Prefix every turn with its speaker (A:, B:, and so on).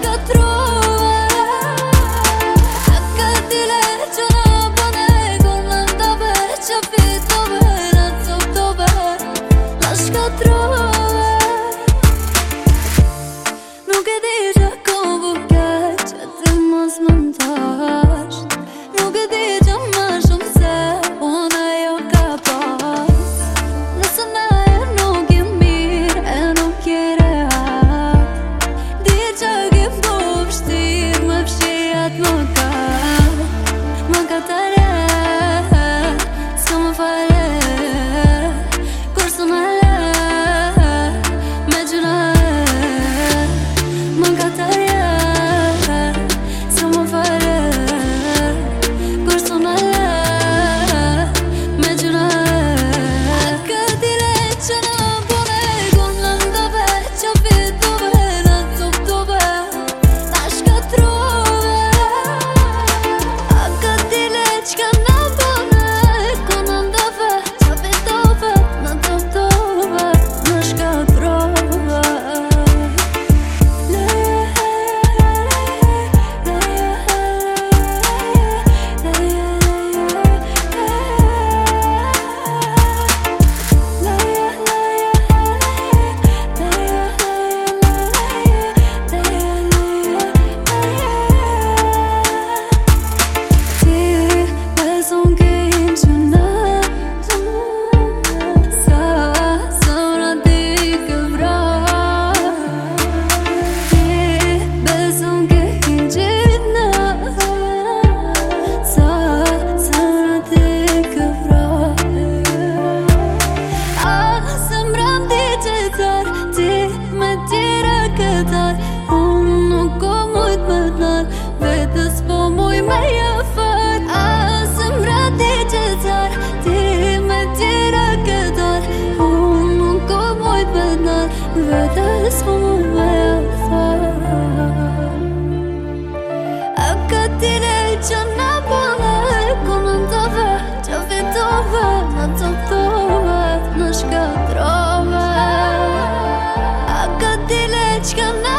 A: que trouxe. Me jafar Asëm rëtë i qëtar Ti me tira këtar Unë nuk po u bojt me nartë A këtile që po në bojt Kënën të vërë, që vitë të vërë Në A këtile që